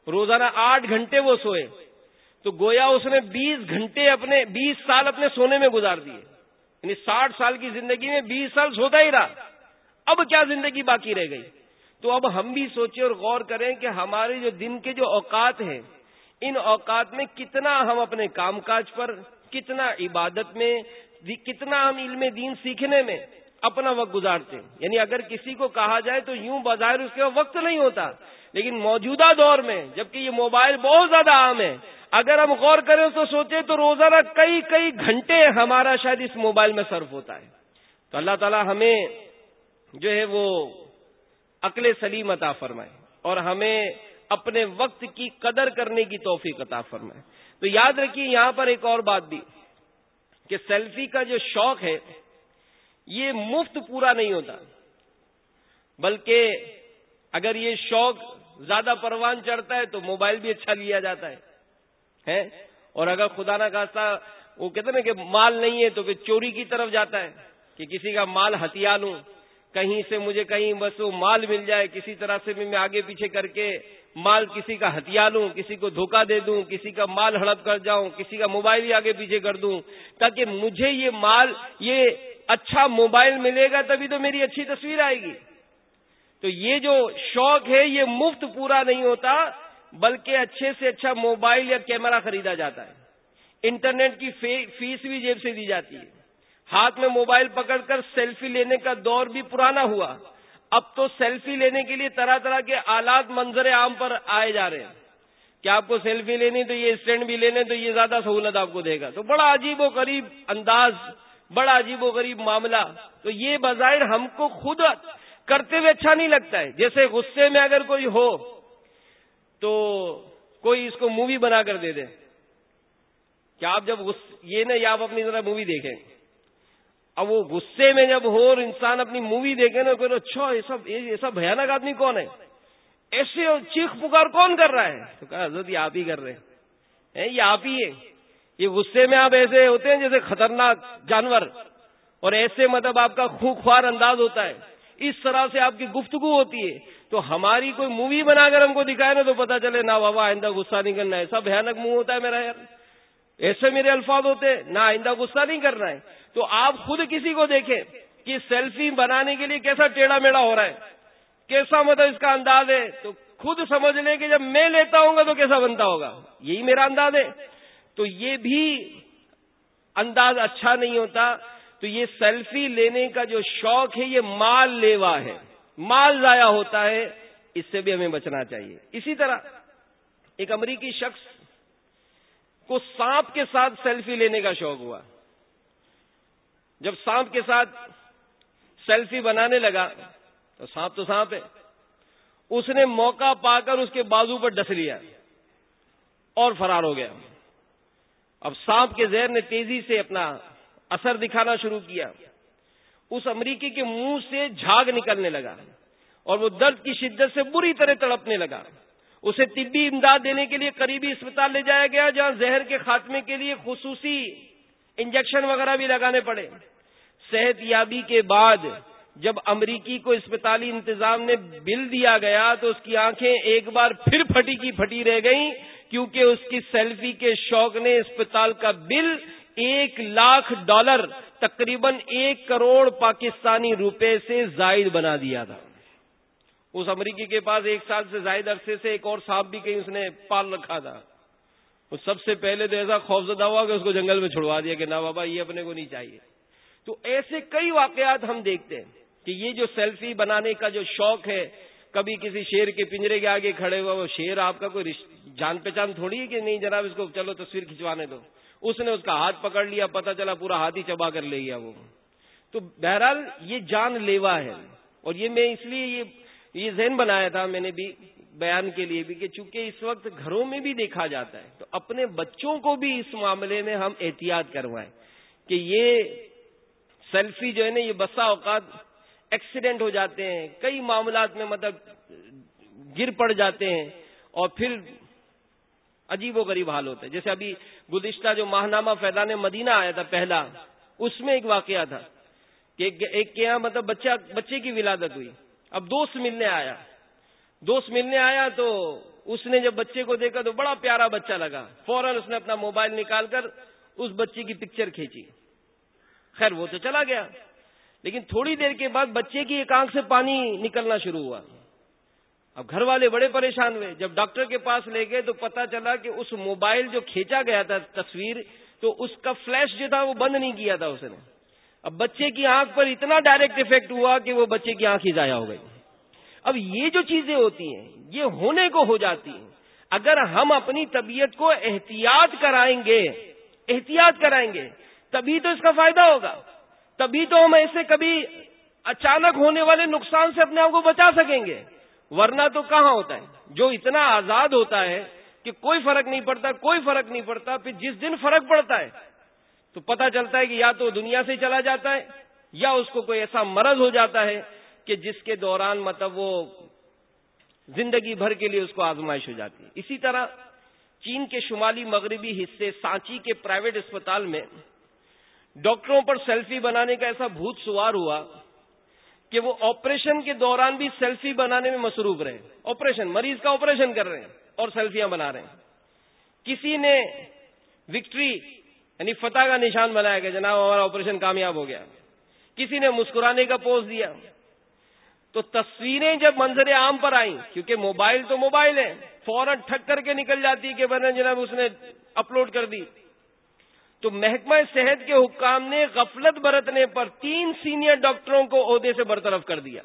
روزانہ آٹھ گھنٹے وہ سوئے، تو گویا اس نے بیس گھنٹے اپنے، بیس سال اپنے سونے میں گزار دیے۔ یعنی ساٹھ سال کی زندگی میں بیس سال سوتا ہی رہا۔ اب کیا زندگی باقی رہ گئی؟ تو اب ہم بھی سوچیں اور غور کریں کہ ہمارے جو دن کے جو اوقات ہیں، ان اوقات میں کتنا ہم اپنے کام کاج پر کتنا عبادت میں کتنا ہم علم دین سیکھنے میں اپنا وقت گزارتے ہیں۔ یعنی اگر کسی کو کہا جائے تو یوں بظاہر اس کے وقت نہیں ہوتا۔ لیکن موجودہ دور میں، جبکہ یہ موبائل بہت زیادہ عام ہے، اگر ہم غور کریں تو سوچیں تو روزانہ کئی کئی گھنٹے ہمارا شاید اس موبائل میں صرف ہوتا ہے۔ تو اللہ تعالی ہمیں جو ہے وہ عقل سلیم عطا فرمائے اور ہمیں اپنے وقت کی قدر کرنے کی توفیق عطا فرمائے۔ تو یاد رکھیے یہاں پر ایک اور بات بھی کہ سیلفی کا جو شوق ہے، یہ مفت پورا نہیں ہوتا۔ بلکہ اگر یہ شوق زیادہ پروان چڑھتا ہے تو موبائل بھی اچھا لیا جاتا ہے۔ اور اگر خدا نہ خاصا وہ کہتے نا کہ مال نہیں ہے تو پھر چوری کی طرف جاتا ہے کہ کسی کا مال ہتھیار لوں کہیں سے مجھے کہیں بس وہ مال مل جائے، کسی طرح سے بھی میں آگے پیچھے کر کے مال کسی کا ہتھیار لوں، کسی کو دھوکہ دے دوں، کسی کا مال ہڑپ کر جاؤں، کسی کا موبائل ہی آگے پیچھے کر دوں، تاکہ مجھے یہ مال، یہ اچھا موبائل ملے گا تبھی تو میری اچھی تصویر آئے گی۔ تو یہ جو شوق ہے، یہ مفت پورا نہیں ہوتا، بلکہ اچھے سے اچھا موبائل یا کیمرہ خریدا جاتا ہے۔ انٹرنیٹ کی فیس بھی جیب سے دی جاتی ہے۔ ہاتھ میں موبائل پکڑ کر سیلفی لینے کا دور بھی پرانا ہوا۔ اب تو سیلفی لینے کے لیے طرح طرح کے آلات منظر عام پر آئے جا رہے ہیں۔ کیا آپ کو سیلفی لینی تو یہ اسٹینڈ بھی لینے تو یہ زیادہ سہولت آپ کو دے گا۔ تو بڑا عجیب و غریب انداز، بڑا عجیب و غریب معاملہ۔ تو یہ بظاہر ہم کو خود کرتے ہوئے اچھا نہیں لگتا ہے۔ جیسے غصے میں اگر کوئی ہو تو کوئی اس کو مووی بنا کر دے دے۔ کیا آپ جب غصے یہ نہیں آپ اپنی طرح مووی دیکھیں۔ اب وہ غصے میں جب ہو اور انسان اپنی مووی دیکھے نا کہ اچھا یہ سب یہ سب بھیانک آدمی کون ہے؟ ایسے چیخ پکار کون کر رہا ہے؟ تو کہا، حضرت، یہ آپ ہی کر رہے ہیں۔ یہ آپ ہی ہے یہ غصے میں آپ ایسے ہوتے ہیں جیسے خطرناک جانور۔ اور ایسے مطلب آپ کا خوار انداز ہوتا ہے۔ اس طرح سے آپ کی گفتگو ہوتی ہے۔ تو ہماری کوئی مووی بنا کر ہم کو دکھائے نا تو پتا چلے، نہ بابا، آئندہ غصہ نہیں کرنا ہے۔ سب بھیانک منہ ہوتا ہے میرا یار۔ ایسے میرے الفاظ ہوتے ہیں، نہ آئندہ غصہ نہیں کرنا ہے۔ تو آپ خود کسی کو دیکھیں کہ سیلفی بنانے کے لیے کیسا ٹیڑھا میڑا ہو رہا ہے، کیسا مطلب اس کا انداز ہے؟ تو خود سمجھ لیں کہ جب میں لیتا ہوں گا تو کیسا بنتا ہوگا؟ یہی میرا انداز ہے۔ تو یہ بھی انداز اچھا نہیں ہوتا۔ تو یہ سیلفی لینے کا جو شوق ہے، یہ مال لیوا ہے۔ مال ضائع ہوتا ہے، اس سے بھی ہمیں بچنا چاہیے۔ اسی طرح ایک امریکی شخص کو سانپ کے ساتھ سیلفی لینے کا شوق ہوا۔ جب سانپ کے ساتھ سیلفی بنانے لگا، تو سانپ تو سانپ ہے۔ اس نے موقع پا کر اس کے بازو پر ڈس لیا اور فرار ہو گیا۔ اب سانپ کے زہر نے تیزی سے اپنا اثر دکھانا شروع کیا۔ اس امریکی کے منہ سے جھاگ نکلنے لگا اور وہ درد کی شدت سے بری طرح تڑپنے لگا۔ اسے طبی امداد دینے کے لیے قریبی اسپتال لے جایا گیا، جہاں زہر کے خاتمے کے لیے خصوصی انجیکشن وغیرہ بھی لگانے پڑے۔ صحت یابی کے بعد جب امریکی کو اسپتالی انتظام نے بل دیا گیا تو اس کی آنکھیں ایک بار پھر پھٹی کی پھٹی رہ گئیں کیونکہ اس کی سیلفی کے شوق نے اسپتال کا بل ایک لاکھ ڈالر تقریباً ایک کروڑ پاکستانی روپے سے زائد بنا دیا تھا۔ اس امریکی کے پاس ایک سال سے زائد عرصے سے ایک اور سانپ بھی کہیں اس نے پال رکھا تھا۔ سب سے پہلے تو ایسا خوفزدہ ہوا کہ اس کو جنگل میں چھڑوا دیا کہ نہ بابا، یہ اپنے کو نہیں چاہیے۔ تو ایسے کئی واقعات ہم دیکھتے ہیں کہ یہ جو سیلفی بنانے کا جو شوق ہے، کبھی کسی شیر کے پنجرے کے آگے کھڑے ہوا، وہ شیر آپ کا کوئی جان پہچان تھوڑی ہے کہ نہیں جناب، اس کو چلو تصویر کھنچوانے دو۔ اس نے اس کا ہاتھ پکڑ لیا پتا چلا پورا ہاتھ ہی چبا کر لے گیا وہ۔ تو بہرحال یہ جان لیوا ہے اور یہ میں اس لیے یہ یہ ذہن بنایا تھا میں نے بھی بیان کے لیے بھی کہ چونکہ اس وقت گھروں میں بھی دیکھا جاتا ہے، تو اپنے بچوں کو بھی اس معاملے میں ہم احتیاط کروائیں کہ یہ سیلفی جو ہے نا، یہ بسا اوقات ایکسیڈنٹ ہو جاتے ہیں، کئی معاملات میں مطلب گر پڑ جاتے ہیں اور پھر عجیب و غریب حال ہوتا ہے۔ جیسے ابھی گزشتہ جو ماہنامہ فیضان مدینہ آیا تھا پہلا، اس میں ایک واقعہ تھا کہ ایک یہاں مطلب بچہ، بچے کی ولادت ہوئی۔ اب دوست ملنے آیا۔ دوست ملنے آیا تو اس نے جب بچے کو دیکھا تو بڑا پیارا بچہ لگا۔ فوراً اس نے اپنا موبائل نکال کر اس بچے کی پکچر کھینچی۔ خیر وہ تو چلا گیا۔ لیکن تھوڑی دیر کے بعد بچے کی ایک آنکھ سے پانی نکلنا شروع ہوا۔ اب گھر والے بڑے پریشان ہوئے۔ جب ڈاکٹر کے پاس لے گئے تو پتا چلا کہ اس موبائل جو کھینچا گیا تھا تصویر تو اس کا فلیش جو تھا وہ بند نہیں کیا تھا اس نے۔ اب بچے کی آنکھ پر اتنا ڈائریکٹ افیکٹ ہوا کہ وہ بچے کی آنکھ ہی ضائع ہو گئی۔ اب یہ جو چیزیں ہوتی ہیں، یہ ہونے کو ہو جاتی ہیں۔ اگر ہم اپنی طبیعت کو احتیاط کرائیں گے، احتیاط کرائیں گے، تبھی تو اس کا فائدہ ہوگا۔ تبھی تو ہم ایسے کبھی اچانک ہونے والے نقصان سے اپنے آپ کو بچا سکیں گے۔ ورنہ تو کہاں ہوتا ہے؟ جو اتنا آزاد ہوتا ہے کہ کوئی فرق نہیں پڑتا، کوئی فرق نہیں پڑتا، پھر جس دن فرق پڑتا ہے تو پتا چلتا ہے کہ یا تو دنیا سے چلا جاتا ہے یا اس کو کوئی ایسا مرض ہو جاتا ہے کہ جس کے دوران مطلب وہ زندگی بھر کے لیے اس کو آزمائش ہو جاتی ہے۔ اسی طرح چین کے شمالی مغربی حصے سانچی کے پرائیویٹ اسپتال میں ڈاکٹروں پر سیلفی بنانے کا ایسا بھوت سوار ہوا کہ وہ آپریشن کے دوران بھی سیلفی بنانے میں مصروف رہے۔ آپریشن، مریض کا آپریشن کر رہے ہیں اور سیلفیاں بنا رہے ہیں۔ کسی نے وکٹری یعنی فتح کا نشان بنایا کہ جناب ہمارا آپریشن کامیاب ہو گیا۔ کسی نے مسکرانے کا پوز دیا۔ تو تصویریں جب منظر عام پر آئیں، کیونکہ موبائل تو موبائل ہے، فوراً ٹھک کر کے نکل جاتی کہ بنا جناب اس نے اپلوڈ کر دی۔ تو محکمہ صحت کے حکام نے غفلت برتنے پر تین سینئر ڈاکٹروں کو عہدے سے برطرف کر دیا۔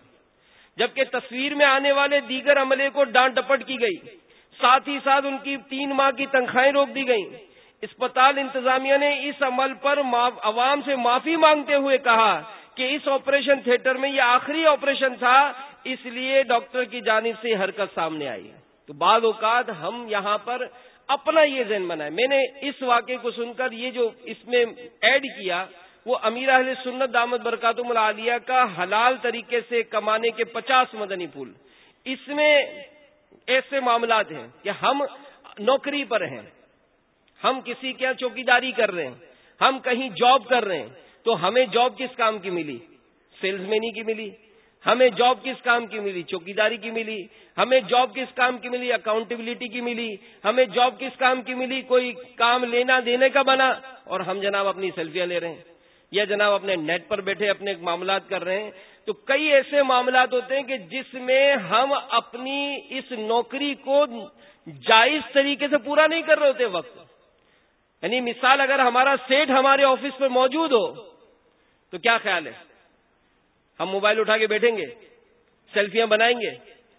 جبکہ تصویر میں آنے والے دیگر عملے کو ڈانٹ ڈپٹ کی گئی۔ ساتھ ہی ساتھ ان کی تین ماہ کی تنخواہیں روک دی گئیں۔ اسپتال انتظامیہ نے اس عمل پر عوام سے معافی مانگتے ہوئے کہا کہ اس آپریشن تھیٹر میں یہ آخری آپریشن تھا، اس لیے ڈاکٹر کی جانب سے حرکت سامنے آئی۔ تو بعض اوقات ہم یہاں پر اپنا یہ ذہن بنائے۔ میں نے اس واقعے کو سن کر یہ جو اس میں ایڈ کیا، وہ امیر اہل سنت دامت برکاتم العالیہ کا حلال طریقے سے کمانے کے پچاس مدنی پھول۔ اس میں ایسے معاملات ہیں کہ ہم نوکری پر ہیں۔ ہم کسی کے چوکی داری کر رہے ہیں، ہم کہیں جاب کر رہے ہیں، تو ہمیں جاب کس کام کی ملی؟ سیلز مینی کی ملی، ہمیں جاب کس کام کی ملی؟ چوکی داری کی ملی، ہمیں جاب کس کام کی ملی؟ اکاؤنٹیبلٹی کی ملی، ہمیں جاب کس کام کی ملی؟ کوئی کام لینا دینے کا بنا، اور ہم جناب اپنی سیلفیاں لے رہے ہیں، یا جناب اپنے نیٹ پر بیٹھے اپنے معاملات کر رہے ہیں۔ تو کئی ایسے معاملات ہوتے ہیں کہ جس میں ہم اپنی اس نوکری کو جائز طریقے سے پورا نہیں کر رہے ہوتے وقت۔ یعنی مثال اگر ہمارا سیٹ ہمارے آفس پہ موجود ہو، تو کیا خیال ہے؟ ہم موبائل اٹھا کے بیٹھیں گے، سیلفیاں بنائیں گے،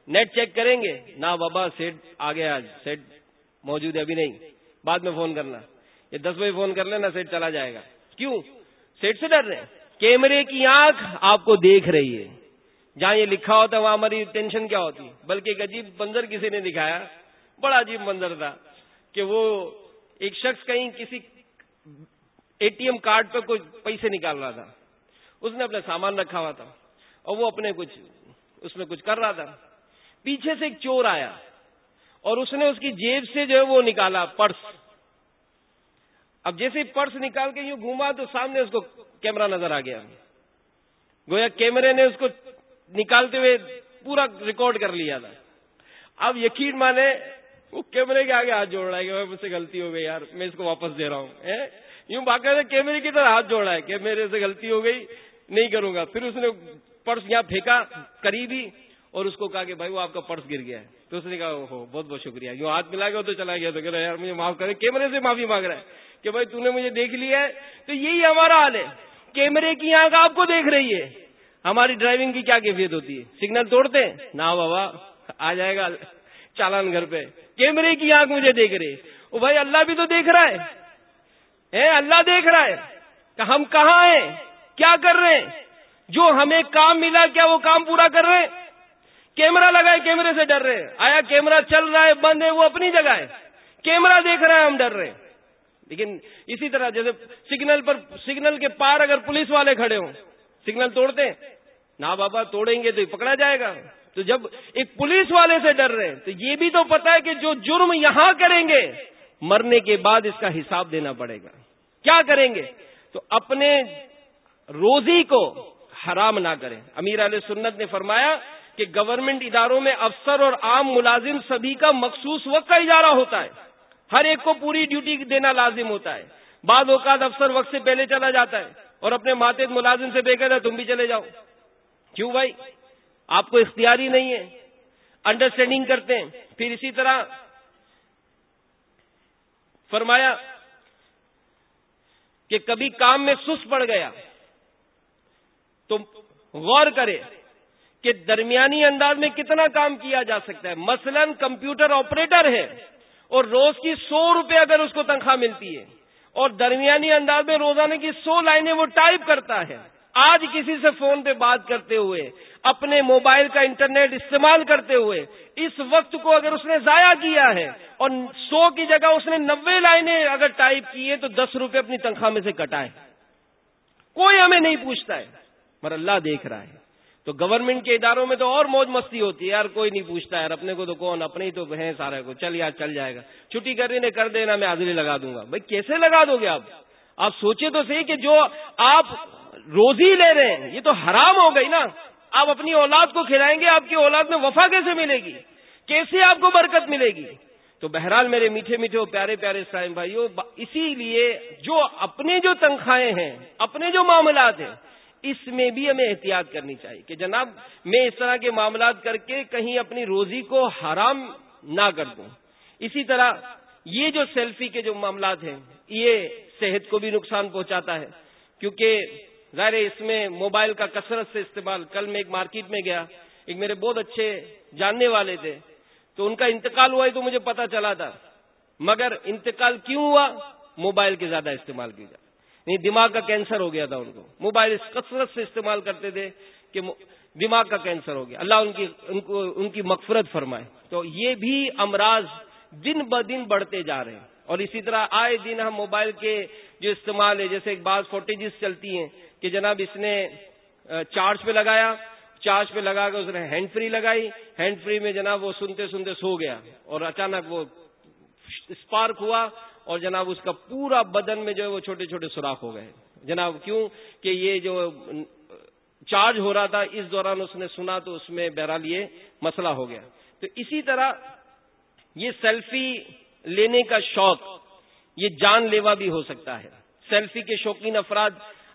نیٹ چیک کریں گے، نہ بابا سیٹ آ گیا آج سیٹ موجود ہے ابھی نہیں، بعد میں فون کرنا۔ یہ دس بجے فون کر لینا سیٹ چلا جائے گا۔ کیوں؟ سیٹ سے ڈر رہے ہیں۔ کیمرے کی آنکھ آپ کو دیکھ رہی ہے۔ جہاں یہ لکھا ہوتا وہاں ہماری ٹینشن کیا ہوتی؟ بلکہ ایک عجیب منظر کسی نے دکھایا۔ بڑا عجیب منظر تھا کہ وہ ایک شخص کہیں کسی اے ٹی ایم کارڈ پہ کچھ پیسے نکال رہا تھا۔ اس نے اپنا سامان رکھا ہوا تھا اور وہ اپنے کچھ اس میں کچھ کر رہا تھا۔ پیچھے سے ایک چور آیا اور اس نے اس کی جیب سے جو ہے وہ نکالا پرس۔ اب جیسے پرس نکال کے یوں گھوما تو سامنے اس کو کیمرہ نظر آ گیا۔ گویا کیمرے نے اس کو نکالتے ہوئے پورا ریکارڈ کر لیا تھا۔ اب یقین مانے وہ کیمرے کے آگے ہاتھ جوڑ رہا ہے کہ مجھ سے غلطی ہو گئی یار، میں اس کو واپس دے رہا ہوں یوں باقاعدہ کیمرے کی طرح ہاتھ جوڑ رہا ہے کہ میرے سے غلطی ہو گئی، نہیں کروں گا۔ پھر اس نے پرس یہاں پھینکا قریبی اور اس کو کہا کہ بھائی وہ آپ کا پرس گر گیا ہے۔ تو اس نے کہا بہت بہت شکریہ۔ یوں ہاتھ ملا گیا تو چلا گیا، تو کہہ رہا یار مجھے معاف کرے، کیمرے سے معافی مانگ رہا ہے کہ بھائی تو نے مجھے دیکھ لیا ہے۔ تو یہی ہمارا حال ہے۔ کیمرے کی آنکھ آپ کو دیکھ رہی ہے۔ ہماری ڈرائیونگ کی کیا کیفیت ہوتی ہے؟ سگنل توڑتے ہیں؟ نہ بابا، آ جائے گا۔ چالان گھر پہ۔ کیمرے کی آنکھ مجھے دیکھ رہی وہ بھائی اللہ بھی تو دیکھ رہا ہے۔ اللہ دیکھ رہا ہے۔ کہ ہم کہاں ہیں؟ کیا کر رہے ہیں؟ جو ہمیں کام ملا، کیا وہ کام پورا کر رہے ہیں؟ کیمرہ لگائے، کیمرے سے ڈر رہے آیا کیمرہ چل رہا ہے، بند ہے، وہ اپنی جگہ ہے۔ کیمرہ دیکھ رہا ہے، ہم ڈر رہے لیکن اسی طرح جیسے سگنل پر، سگنل کے پار اگر پولیس والے کھڑے ہوں، سگنل توڑتے نہ بابا، توڑیں گے تو پکڑا جائے گا۔ تو جب ایک پولیس والے سے ڈر رہے تو یہ بھی تو پتا ہے کہ جو جرم یہاں کریں گے، مرنے کے بعد اس کا حساب دینا پڑے گا۔ کیا کریں گے؟ تو اپنے روزی کو حرام نہ کریں۔ امیر علیہ سنت نے فرمایا کہ گورنمنٹ اداروں میں افسر اور عام ملازم سبھی کا مخصوص وقت کا اجارہ ہوتا ہے۔ ہر ایک کو پوری ڈیوٹی دینا لازم ہوتا ہے۔ بعض اوقات افسر وقت سے پہلے چلا جاتا ہے اور اپنے ماتحت ملازم سے بے ہے تم بھی چلے جاؤ۔ کیوں بھائی؟ آپ کو اختیاری نہیں ہے انڈرسٹینڈنگ کرتے ہیں۔ پھر اسی طرح فرمایا کہ کبھی کام میں سست پڑ گیا تو غور کرے کہ درمیانی انداز میں کتنا کام کیا جا سکتا ہے۔ مثلا کمپیوٹر آپریٹر ہے اور روز کی سو روپے اگر اس کو تنخواہ ملتی ہے اور درمیانی انداز میں روزانہ کی سو لائنیں وہ ٹائپ کرتا ہے۔ آج کسی سے فون پہ بات کرتے ہوئے اپنے موبائل کا انٹرنیٹ استعمال کرتے ہوئے اس وقت کو اگر اس نے ضائع کیا ہے اور سو کی جگہ اس نے نوے لائنیں اگر ٹائپ کی تو دس روپے اپنی تنخواہ میں سے کٹائے کوئی ہمیں نہیں پوچھتا ہے۔ مگر اللہ دیکھ رہا ہے۔ تو گورنمنٹ کے اداروں میں تو اور موج مستی ہوتی ہے۔ یار کوئی نہیں پوچھتا یار، اپنے کو تو کون؟ اپنے ہی تو ہیں سارے کو۔ چل یار، چل جائے گا۔ چھٹی کر رہی کر دینا، میں حاضری لگا دوں گا۔ بھائی کیسے لگا دو گے آپ؟ آپ سوچے تو صحیح کہ جو آپ روزی لے رہے ہیں، یہ تو حرام ہو گئی نا۔ آپ اپنی اولاد کو کھلائیں گے، آپ کی اولاد میں وفا کیسے ملے گی؟ کیسے آپ کو برکت ملے گی؟ تو بہرحال میرے میٹھے میٹھے پیارے پیارے اسلام بھائیوں اسی لیے جو اپنے جو تنخواہیں ہیں، اپنے جو معاملات ہیں، اس میں بھی ہمیں احتیاط کرنی چاہیے کہ جناب میں اس طرح کے معاملات کر کے کہیں اپنی روزی کو حرام نہ کر دوں۔ اسی طرح یہ جو سیلفی کے جو معاملات ہیں، یہ صحت کو بھی نقصان پہنچاتا ہے، کیونکہ ظاہر اس میں موبائل کا کثرت سے استعمال، کل میں ایک مارکیٹ میں گیا، ایک میرے بہت اچھے جاننے والے تھے، تو ان کا انتقال ہوا ہے تو مجھے پتا چلا تھا۔ مگر انتقال کیوں ہوا؟ موبائل کے زیادہ استعمال کی جائے نہیں، دماغ کا کینسر ہو گیا تھا ان کو۔ موبائل اس کثرت سے استعمال کرتے تھے کہ دماغ کا کینسر ہو گیا۔ اللہ ان کی، ان کو، ان کی مغفرت فرمائے۔ تو یہ بھی امراض دن ب دن بڑھتے جا رہے ہیں۔ اور اسی طرح آئے دن ہم موبائل کے جو استعمال ہے، جیسے ایک بعض فوٹیجز چلتی ہیں کہ جناب اس نے چارج پہ لگایا، چارج پہ لگا کے اس نے ہینڈ فری لگائی، ہینڈ فری میں جناب وہ سنتے سنتے سو گیا اور اچانک وہ اسپارک ہوا اور جناب اس کا پورا بدن میں جو ہے وہ چھوٹے چھوٹے سوراخ ہو گئے۔ جناب کیوں؟ کہ یہ جو چارج ہو رہا تھا، اس دوران اس نے سنا تو اس میں بہرحال یہ مسئلہ ہو گیا۔ تو اسی طرح یہ سیلفی لینے کا شوق، یہ جان لیوا بھی ہو سکتا ہے۔ سیلفی کے شوقین افراد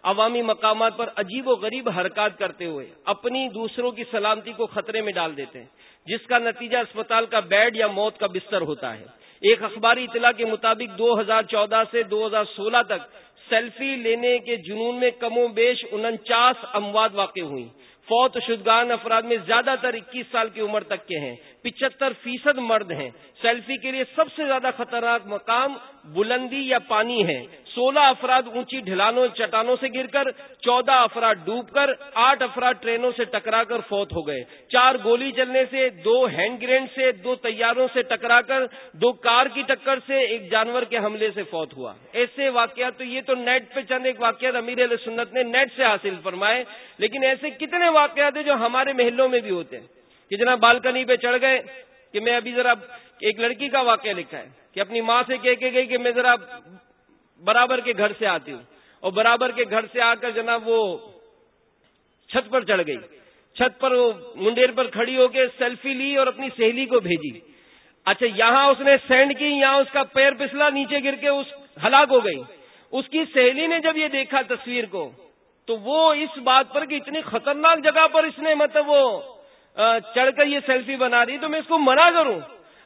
عوامی مقامات پر عجیب و غریب حرکات کرتے ہوئے اپنی دوسروں کی سلامتی کو خطرے میں ڈال دیتے ہیں، جس کا نتیجہ اسپتال کا بیڈ یا موت کا بستر ہوتا ہے۔ ایک اخباری اطلاع کے مطابق دو ہزار چودہ سے دو ہزار سولہ تک سیلفی لینے کے جنون میں کم و بیش انچاس اموات واقع ہوئی فوت شدگان افراد میں زیادہ تر اکیس سال کی عمر تک کے ہیں۔ پچہتر فیصد مرد ہیں۔ سیلفی کے لیے سب سے زیادہ خطرناک مقام بلندی یا پانی ہے۔ سولہ افراد اونچی ڈھلانوں، چٹانوں سے گر کر، چودہ افراد ڈوب کر، آٹھ افراد ٹرینوں سے ٹکرا کر فوت ہو گئے۔ چار گولی چلنے سے، دو ہینڈ گرینڈ سے، دو تیاروں سے ٹکرا کر، دو کار کی ٹکر سے ایک جانور کے حملے سے فوت ہوا۔ ایسے واقعات تو یہ تو نیٹ پہ چند ایک واقعات امیر علیہ سنت نے نیٹ سے حاصل فرمائے، لیکن ایسے کتنے واقعات ہیں جو ہمارے محلوں میں بھی ہوتے ہیں؟ کہ جناب بالکنی پہ چڑھ گئے کہ میں ابھی ذرا ایک لڑکی کا واقعہ لکھا ہے کہ اپنی ماں سے کہہ کے گئی کہ میں ذرا برابر کے گھر سے آتی اور برابر کے گھر سے آ کر جناب وہ چھت پر چڑھ گئی۔ چھت پر وہ منڈیر پر کھڑی ہو کے سیلفی لی اور اپنی سہیلی کو بھیجی۔ اچھا یہاں اس نے سینڈ کی، یہاں اس کا پیر پسلا نیچے گر کے اس ہلاک ہو گئی۔ اس کی سہیلی نے جب یہ دیکھا تصویر کو، تو وہ اس بات پر کہ اتنی خطرناک جگہ پر اس نے مطلب وہ چڑھ کر یہ سیلفی بنا رہی تو میں اس کو منع کروں۔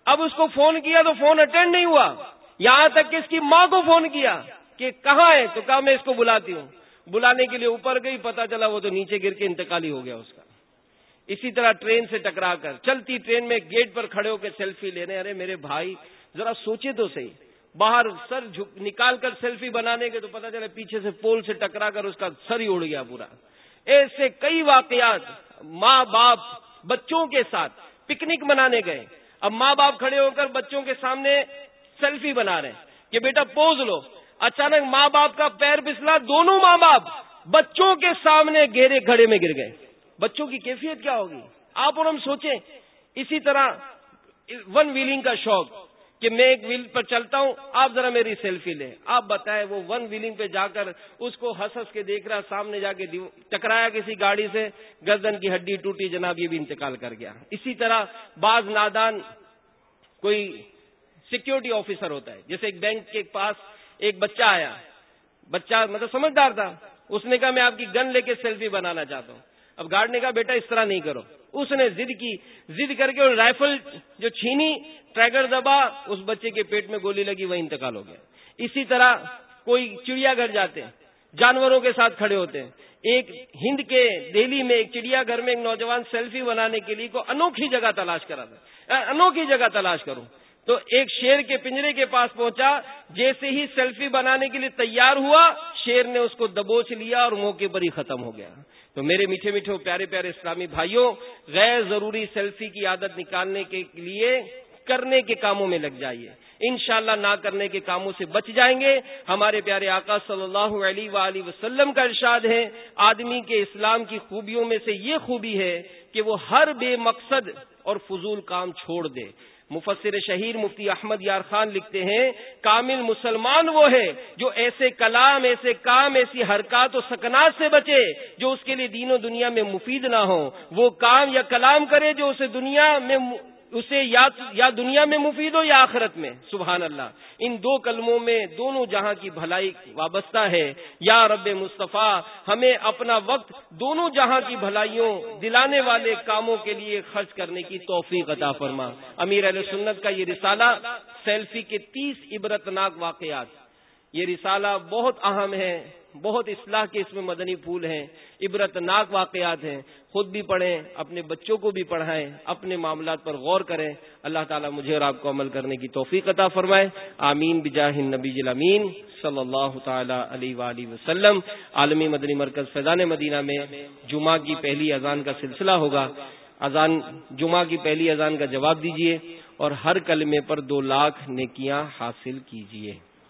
اب اس کو فون کیا تو فون اٹینڈ نہیں ہوا۔ یہاں تک کہ اس کی ماں کو فون کیا کہ کہاں ہے؟ تو کہا میں اس کو بلاتی ہوں۔ بلانے کے لیے اوپر گئی پتا چلا وہ تو نیچے گر کے انتقالی ہو گیا اس کا۔ اسی طرح ٹرین سے ٹکرا کر، چلتی ٹرین میں گیٹ پر کھڑے ہو کے سیلفی لینے، ارے میرے بھائی، ذرا سوچے تو صحیح۔ باہر سر نکال کر سیلفی بنانے کے تو پتا چلا پیچھے سے پول سے ٹکرا کر اس کا سر ہی اڑ گیا پورا۔ ایسے کئی واقعات ماں باپ بچوں کے ساتھ پکنک منانے گئے۔ اب ماں باپ کھڑے ہو کر بچوں کے سامنے سیلفی بنا رہے ہیں کہ بیٹا پوز لو۔ اچانک ماں باپ کا پیر پسلا دونوں ماں باپ بچوں کے سامنے گہرے گھڑے میں گر گئے۔ بچوں کی کیفیت کیا ہوگی؟ آپ اور ہم سوچیں۔ اسی طرح ون ویلنگ کا شوق کہ میں ایک ویل پر چلتا ہوں، آپ ذرا میری سیلفی لیں۔ آپ بتائیں وہ ون ویلنگ پہ جا کر اس کو ہنس ہنس کے دیکھ رہا، سامنے جا کے ٹکرایا کسی گاڑی سے، گردن کی ہڈی ٹوٹی، جناب یہ بھی انتقال کر گیا۔ اسی طرح بعض نادان کوئی سیکورٹی آفیسر ہوتا ہے۔ جیسے ایک بینک کے پاس ایک بچہ آیا۔ بچہ مطلب سمجھدار تھا۔ اس نے کہا، میں آپ کی گن لے کے سیلفی بنانا چاہتا ہوں۔ اب گارڈ نے کہا، بیٹا، اس طرح نہیں کرو۔ اس نے ضد کی۔ ضد کر کے رائفل جو چھینی، ٹریگر دبا، اس بچے کے پیٹ میں گولی لگی، وہ انتقال ہو گیا۔ اسی طرح کوئی چڑیا گھر جاتے ہیں جانوروں کے ساتھ کھڑے ہوتے۔ ہیں ایک ہند کے دہلی میں ایک چڑیا گھر میں ایک نوجوان سیلفی بنانے کے لیے کو انوکھی جگہ تلاش کرا تھا انوکھی جگہ تلاش کروں تو ایک شیر کے پنجرے کے پاس پہنچا، جیسے ہی سیلفی بنانے کے لیے تیار ہوا، شیر نے اس کو دبوچ لیا اور موقع پر ہی ختم ہو گیا۔ تو میرے میٹھے میٹھے پیارے پیارے اسلامی بھائیوں، غیر ضروری سیلفی کی عادت نکالنے کے لیے کرنے کے کاموں میں لگ جائیے۔ انشاءاللہ نہ کرنے کے کاموں سے بچ جائیں گے۔ ہمارے پیارے آقا صلی اللہ علیہ وآلہ وسلم کا ارشاد ہے، آدمی کے اسلام کی خوبیوں میں سے یہ خوبی ہے کہ وہ ہر بے مقصد اور فضول کام چھوڑ دے۔ مفسر شہیر مفتی احمد یار خان لکھتے ہیں، کامل مسلمان وہ ہے جو ایسے کلام، ایسے کام، ایسی حرکات و سکنات سے بچے جو اس کے لیے دین و دنیا میں مفید نہ ہو وہ کام یا کلام کرے جو اسے دنیا میں اسے یا دنیا میں مفید ہو یا آخرت میں، سبحان اللہ۔ ان دو کلموں میں دونوں جہاں کی بھلائی وابستہ ہے۔ یا رب مصطفیٰ، ہمیں اپنا وقت دونوں جہاں کی بھلائیوں، دلانے والے کاموں کے لیے خرچ کرنے کی توفیق عطا فرما۔ امیر علیہ سنت کا یہ رسالہ سیلفی کے تیس عبرتناک واقعات۔ یہ رسالہ بہت اہم ہے۔ بہت اصلاح کے اس میں مدنی پھول ہیں، عبرت ناک واقعات ہیں۔ خود بھی پڑھیں، اپنے بچوں کو بھی پڑھائیں، اپنے معاملات پر غور کریں۔ اللہ تعالیٰ مجھے اور آپ کو عمل کرنے کی توفیق عطا فرمائے۔ آمین۔ بجاہ نبی امین۔ صلی اللہ تعالی علیہ وآلہ وسلم۔ عالمی مدنی مرکز فیضان مدینہ میں جمعہ کی پہلی اذان کا سلسلہ ہوگا۔ اذان، جمعہ کی پہلی اذان کا جواب دیجیے اور ہر کلمے پر دو لاکھ نیکیاں حاصل کیجیے